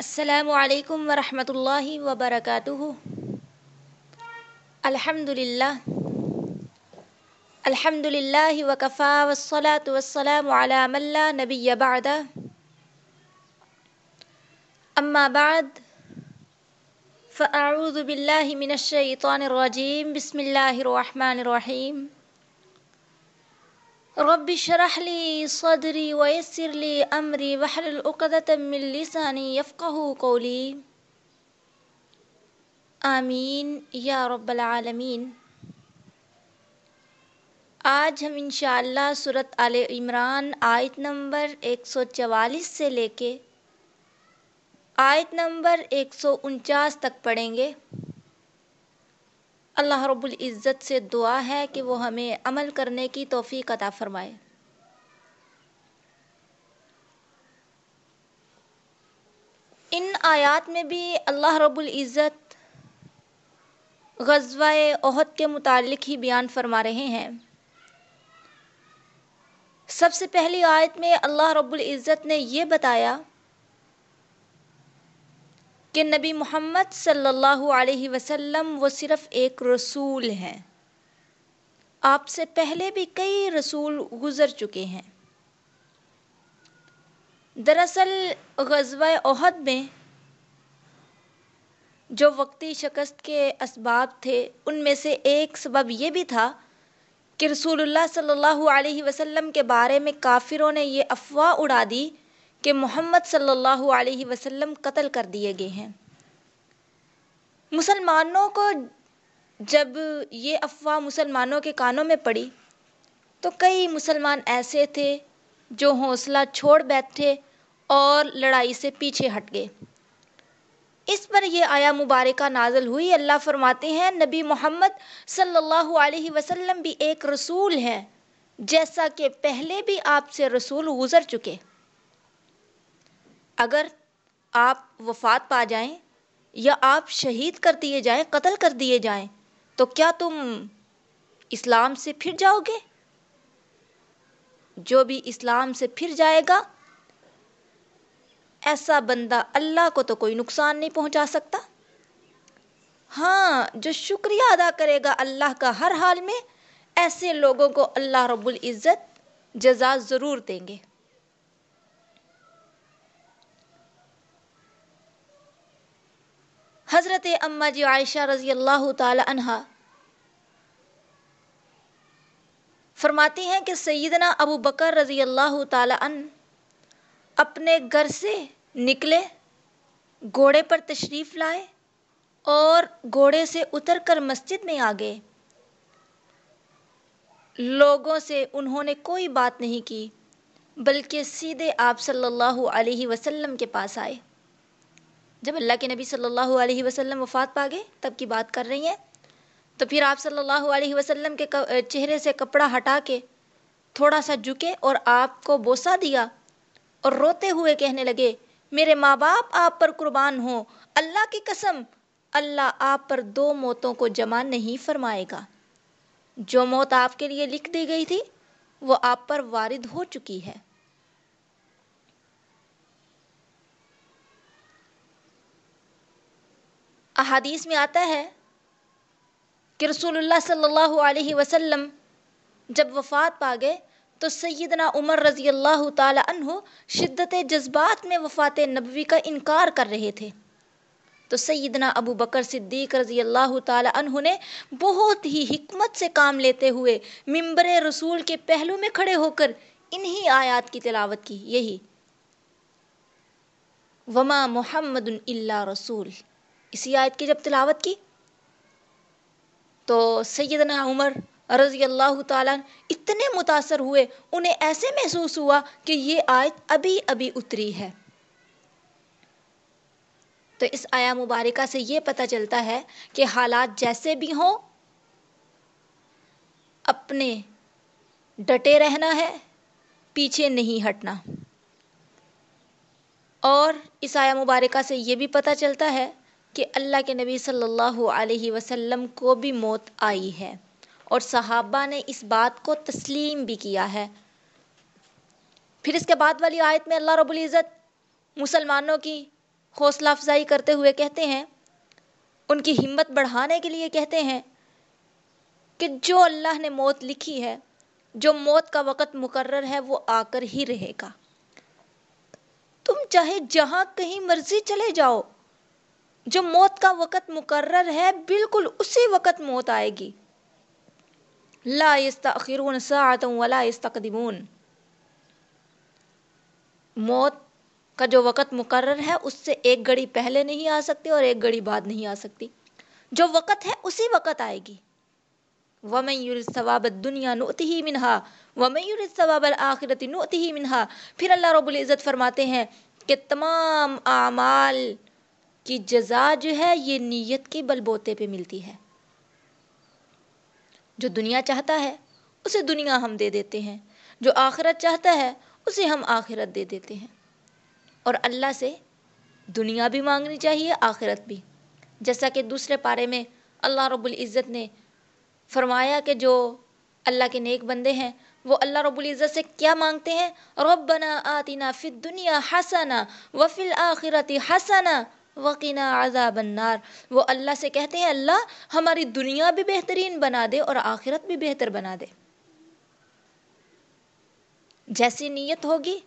السلام علیکم ورحمۃ اللہ وبرکاتہ۔ الحمد للہ الحمد للہ وکفا والصلاة والسلام علی من لا نبی بعد۔ اما بعد، فاعوذ باللہ من الشیطان الرجیم، بسم اللہ الرحمن الرحیم۔ رب اشرح لي صدري ويسر لي امري واحلل عقدة من لساني يفقهوا قولي آمین، یا رب العالمین۔ آج ہم انشاءاللہ صورت آل عمران آیت نمبر ایک سو چوالیس سے لے کے آیت نمبر ایک سو انچاس تک پڑھیں گے۔ اللہ رب العزت سے دعا ہے کہ وہ ہمیں عمل کرنے کی توفیق عطا فرمائے۔ ان آیات میں بھی اللہ رب العزت غزوہ عہد کے متعلق ہی بیان فرما رہے ہیں۔ سب سے پہلی آیت میں اللہ رب العزت نے یہ بتایا کہ نبی محمد صلی اللہ علیہ وسلم وہ صرف ایک رسول ہیں۔ آپ سے پہلے بھی کئی رسول گزر چکے ہیں۔ دراصل غزوہ عہد میں جو وقتی شکست کے اسباب تھے، ان میں سے ایک سبب یہ بھی تھا کہ رسول اللہ صلی اللہ علیہ وسلم کے بارے میں کافروں نے یہ افواہ اڑا دی کہ محمد صلی اللہ علیہ وسلم قتل کر دیے گئے ہیں۔ مسلمانوں کو جب یہ افواہ مسلمانوں کے کانوں میں پڑی تو کئی مسلمان ایسے تھے جو حوصلہ چھوڑ بیٹھے اور لڑائی سے پیچھے ہٹ گئے۔ اس پر یہ آیا مبارکہ نازل ہوئی۔ اللہ فرماتے ہیں، نبی محمد صلی اللہ علیہ وسلم بھی ایک رسول ہیں، جیسا کہ پہلے بھی آپ سے رسول گزر چکے۔ اگر آپ وفات پا جائیں یا آپ شہید کر دیے جائیں، قتل کر دیے جائیں، تو کیا تم اسلام سے پھر جاؤ گے؟ جو بھی اسلام سے پھر جائے گا، ایسا بندہ اللہ کو تو کوئی نقصان نہیں پہنچا سکتا۔ ہاں جو شکریہ ادا کرے گا اللہ کا ہر حال میں، ایسے لوگوں کو اللہ رب العزت جزا ضرور دیں گے۔ حضرت اما جی عائشہ رضی اللہ تعالی عنہ فرماتی ہیں کہ سیدنا ابو بکر رضی اللہ تعالی عنہ اپنے گھر سے نکلے، گھوڑے پر تشریف لائے اور گھوڑے سے اتر کر مسجد میں آ گئے۔ لوگوں سے انہوں نے کوئی بات نہیں کی، بلکہ سیدھے آپ صلی اللہ علیہ وسلم کے پاس آئے۔ جب اللہ کے نبی صلی اللہ علیہ وسلم وفات پا گئے، تب کی بات کر رہی ہیں۔ تو پھر آپ صلی اللہ علیہ وسلم کے چہرے سے کپڑا ہٹا کے تھوڑا سا جھکے اور آپ کو بوسا دیا اور روتے ہوئے کہنے لگے، میرے ماں باپ آپ پر قربان ہوں۔ اللہ کی قسم، اللہ آپ پر دو موتوں کو جمع نہیں فرمائے گا۔ جو موت آپ کے لیے لکھ دی گئی تھی، وہ آپ پر وارد ہو چکی ہے۔ احادیث میں آتا ہے کہ رسول اللہ صلی اللہ علیہ وسلم جب وفات پا گئے تو سیدنا عمر رضی اللہ تعالی عنہ شدت جذبات میں وفات نبوی کا انکار کر رہے تھے۔ تو سیدنا ابو بکر صدیق رضی اللہ تعالی عنہ نے بہت ہی حکمت سے کام لیتے ہوئے ممبر رسول کے پہلو میں کھڑے ہو کر انہی آیات کی تلاوت کی، یہی۔ وما محمد اللہ رسول۔ اسی آیت کی جب تلاوت کی، تو سیدنا عمر رضی اللہ تعالیٰ اتنے متاثر ہوئے، انہیں ایسے محسوس ہوا کہ یہ آیت ابھی ابھی اتری ہے۔ تو اس آیا مبارکہ سے یہ پتہ چلتا ہے کہ حالات جیسے بھی ہوں، اپنے ڈٹے رہنا ہے، پیچھے نہیں ہٹنا۔ اور اس آیا مبارکہ سے یہ بھی پتہ چلتا ہے کہ اللہ کے نبی صلی اللہ علیہ وسلم کو بھی موت آئی ہے اور صحابہ نے اس بات کو تسلیم بھی کیا ہے۔ پھر اس کے بعد والی آیت میں اللہ رب العزت مسلمانوں کی حوصلہ افزائی کرتے ہوئے کہتے ہیں، ان کی ہمت بڑھانے کے لیے کہتے ہیں کہ جو اللہ نے موت لکھی ہے، جو موت کا وقت مقرر ہے، وہ آ کر ہی رہے گا۔ تم چاہے جہاں کہیں مرضی چلے جاؤ جو موت کا وقت مقرر ہے، بالکل اسی وقت موت آئے گی۔ لا يستأخرون ساعتا ولا يستقدمون موت کا جو وقت مقرر ہے، اس سے ایک گھڑی پہلے نہیں آ سکتی اور ایک گھڑی بعد نہیں آ سکتی۔ جو وقت ہے، اسی وقت آئے گی۔ وَمَن يُرِدْ ثَوَابَ الدُّنْيَا نُؤْتِهِ مِنْهَا۔ وَمَن يُرِدْ ثَوَابَ الْآخِرَةِ نُؤْتِهِ مِنْهَا۔ پھر اللہ رب العزت فرماتے ہیں کہ تمام اعمال کی جزا جو ہے یہ نیت کے بلبوتے پہ ملتی ہے۔ جو دنیا چاہتا ہے، اسے دنیا ہم دے دیتے ہیں۔ جو آخرت چاہتا ہے، اسے ہم آخرت دے دیتے ہیں۔ اور اللہ سے دنیا بھی مانگنی چاہیے، آخرت بھی۔ جیسا کہ دوسرے پارے میں اللہ رب العزت نے فرمایا کہ جو اللہ کے نیک بندے ہیں، وہ اللہ رب العزت سے کیا مانگتے ہیں؟ ربنا آتنا فی الدنیا حسنا وفی الاخرت حسنا وقنا عذاب النار۔ وہ اللہ سے کہتے ہیں، اللہ ہماری دنیا بھی بہترین بنا دے اور آخرت بھی بہتر بنا دے۔ جیسی نیت ہوگی،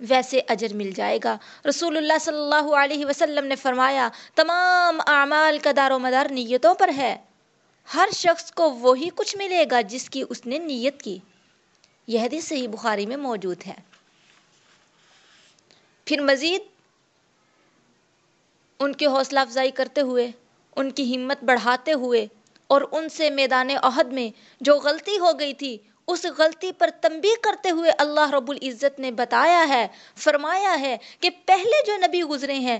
ویسے اجر مل جائے گا۔ رسول اللہ صلی اللہ علیہ وسلم نے فرمایا، تمام اعمال کا دار و مدار نیتوں پر ہے۔ ہر شخص کو وہی کچھ ملے گا جس کی اس نے نیت کی۔ یہ حدیث صحیح بخاری میں موجود ہے۔ پھر مزید ان کی حوصلہ افزائی کرتے ہوئے، ان کی ہمت بڑھاتے ہوئے اور ان سے میدان عہد میں جو غلطی ہو گئی تھی، اس غلطی پر تنبیہ کرتے ہوئے اللہ رب العزت نے بتایا ہے، فرمایا ہے کہ پہلے جو نبی گزرے ہیں،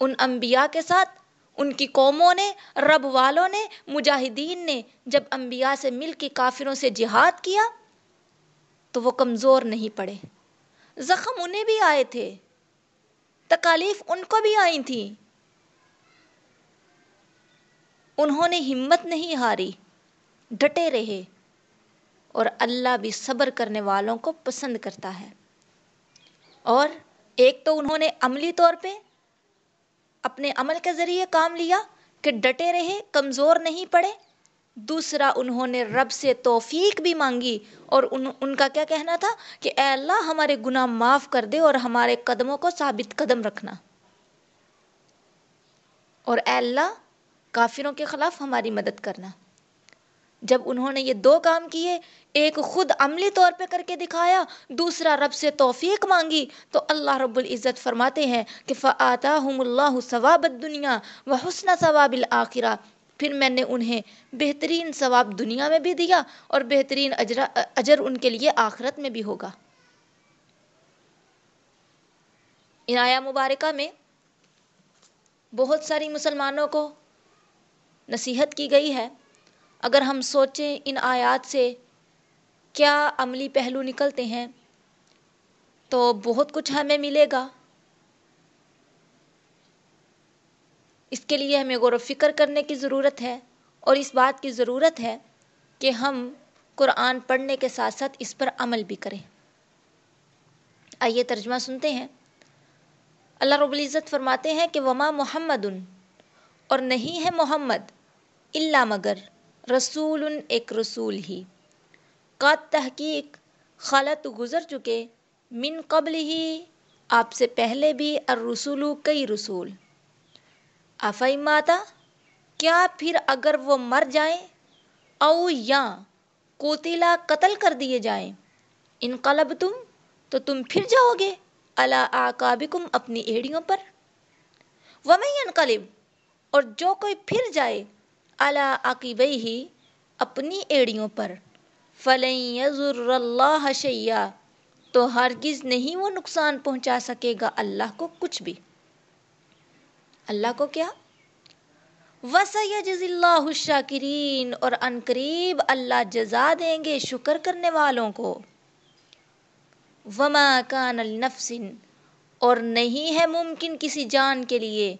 ان انبیاء کے ساتھ، ان کی قوموں نے، رب والوں نے، مجاہدین نے جب انبیاء سے مل کے کافروں سے جہاد کیا، تو وہ کمزور نہیں پڑے۔ زخم انہیں بھی آئے تھے۔ تکالیف ان کو بھی آئی تھی انہوں نے ہمت نہیں ہاری، ڈٹے رہے اور اللہ بھی صبر کرنے والوں کو پسند کرتا ہے۔ اور ایک تو انہوں نے عملی طور پہ اپنے عمل کے ذریعے کام لیا کہ ڈٹے رہے، کمزور نہیں پڑے دوسرا انہوں نے رب سے توفیق بھی مانگی اور ان ان کا کیا کہنا تھا کہ اے اللہ ہمارے گناہ معاف کر دے اور ہمارے قدموں کو ثابت قدم رکھنا۔ اور اے اللہ کافروں کے خلاف ہماری مدد کرنا۔ جب انہوں نے یہ دو کام کیے، ایک خود عملی طور پہ کر کے دکھایا، دوسرا رب سے توفیق مانگی، تو اللہ رب العزت فرماتے ہیں کہ فَآتَاهُمُ اللَّهُ ثَوَابَ الدُّنْيَا وَحُسْنَ ثَوَابِ الْآخِرَةِ۔ پھر میں نے انہیں بہترین ثواب دنیا میں بھی دیا اور بہترین اجر اجر ان کے لیے آخرت میں بھی ہوگا۔ ان آیا مبارکہ میں بہت ساری مسلمانوں کو نصیحت کی گئی ہے۔ اگر ہم سوچیں ان آیات سے کیا عملی پہلو نکلتے ہیں، تو بہت کچھ ہمیں ملے گا۔ اس کے لیے ہمیں غور و فکر کرنے کی ضرورت ہے اور اس بات کی ضرورت ہے کہ ہم قرآن پڑھنے کے ساتھ ساتھ اس پر عمل بھی کریں۔ آئیے ترجمہ سنتے ہیں۔ اللہ رب العزت فرماتے ہیں کہ وما محمد اور نہیں ہے محمد اللہ مگر رسول ایک رسول ہی۔ کا تحقیق، خالت گزر چکے، من قبل ہی، آپ سے پہلے بھی الرسول کئی رسول۔ افئی ماتا، کیا پھر اگر وہ مر جائیں او یا کوتیلا قتل کر دیے جائیں؟ انقلب تم تو تم پھر جاؤ گے۔ اللہ آکابکم اپنی ایڑیوں پر۔ ومن انقلب اور جو کوئی پھر جائے اللہ عقیبئی ہی اپنی ایڑیوں پر۔ فلن یضر اللہ شیئا، تو ہرگز نہیں وہ نقصان پہنچا سکے گا اللہ کو کچھ بھی۔ اللہ کو کیا؟ وسیجز اللہ الشاکرین اور عنقریب اللہ جزا دیں گے شکر کرنے والوں کو۔ وما کان النفس اور نہیں ہے ممکن کسی جان کے لیے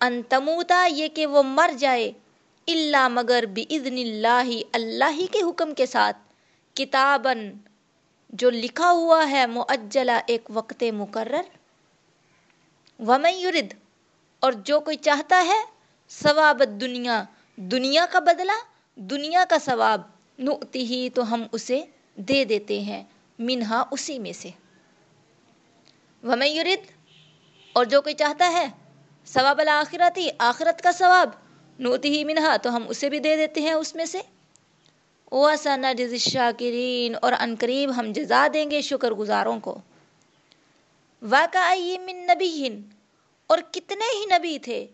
ان تموتا، یہ کہ وہ مر جائے اللہ مگر باذن اللہ اللہ ہی کے حکم کے ساتھ۔ کتابن جو لکھا ہوا ہے معجلہ ایک وقت مقرر۔ ومن یرد اور جو کوئی چاہتا ہے، ثواب دنیا دنیا کا بدلہ، دنیا کا ثواب، نؤتی ہی تو ہم اسے دے دیتے ہیں، منہا اسی میں سے۔ ومن یرد، اور جو کوئی چاہتا ہے، ثواب الآخرتی آخرت کا ثواب نوتی ہی منہا تو ہم اسے بھی دے دیتے ہیں اس میں سے۔ اوسا جز شاکرین اور عنقریب ہم جزا دیں گے شکر گزاروں کو واقع من نبی اور کتنے ہی نبی تھے۔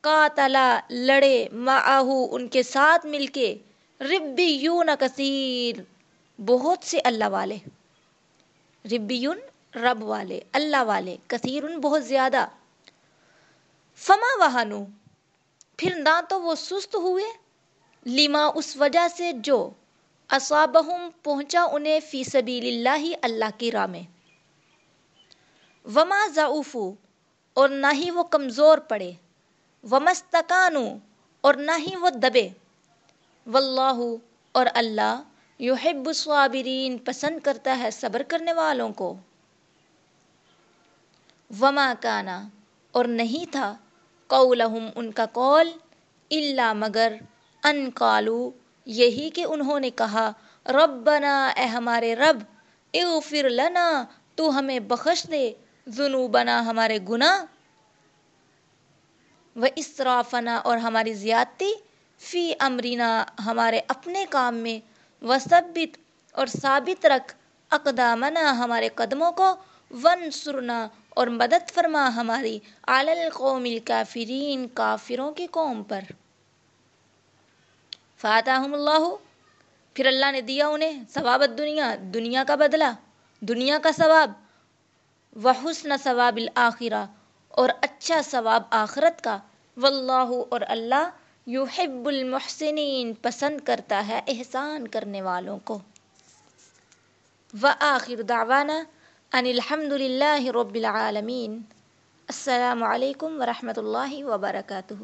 قاتلا، لڑے، معاہو، ان کے ساتھ مل کے۔ ربیون کثیر، بہت سے اللہ والے۔ ربیون، رب والے، اللہ والے کثیر بہت زیادہ۔ فما وہانو پھر نہ تو وہ سست ہوئے۔ لما، اس وجہ سے جو اصابہم، پہنچا انہیں فی سبیل اللہ اللہ کی راہ میں۔ وما ضعفو اور نہ ہی وہ کمزور پڑے۔ ومستکانو اور نہ ہی وہ دبے۔ واللہ اور اللہ یحب الصابرین، پسند کرتا ہے صبر کرنے والوں کو۔ وما کانا اور نہیں تھا قولہم ان کا قول اللہ مگر ان قالو یہی کہ انہوں نے کہا، ربنا، اے ہمارے رب، اغفر لنا، تو ہمیں بخش دے۔ ذنوبنا، ہمارے گناہ و اسرافنا اور ہماری زیادتی، فی امرینا ہمارے اپنے کام میں، وثبت اور ثابت رکھ اقدامنا، ہمارے قدموں کو ون سرنا اور مدد فرما ہماری، علی القوم الکافرین، کافروں کی قوم پر۔ فاتحم اللہ، پھر اللہ نے دیا انہیں ثواب دنیا دنیا کا بدلہ، دنیا کا ثواب۔ وحسن ثواب الآخرہ اور اچھا ثواب آخرت کا۔ واللہ اور اللہ یحب المحسنین، پسند کرتا ہے احسان کرنے والوں کو۔ وآخر دعوانا ان الحمد للہ رب العالمین۔ السلام علیکم ورحمۃ اللہ وبرکاتہ۔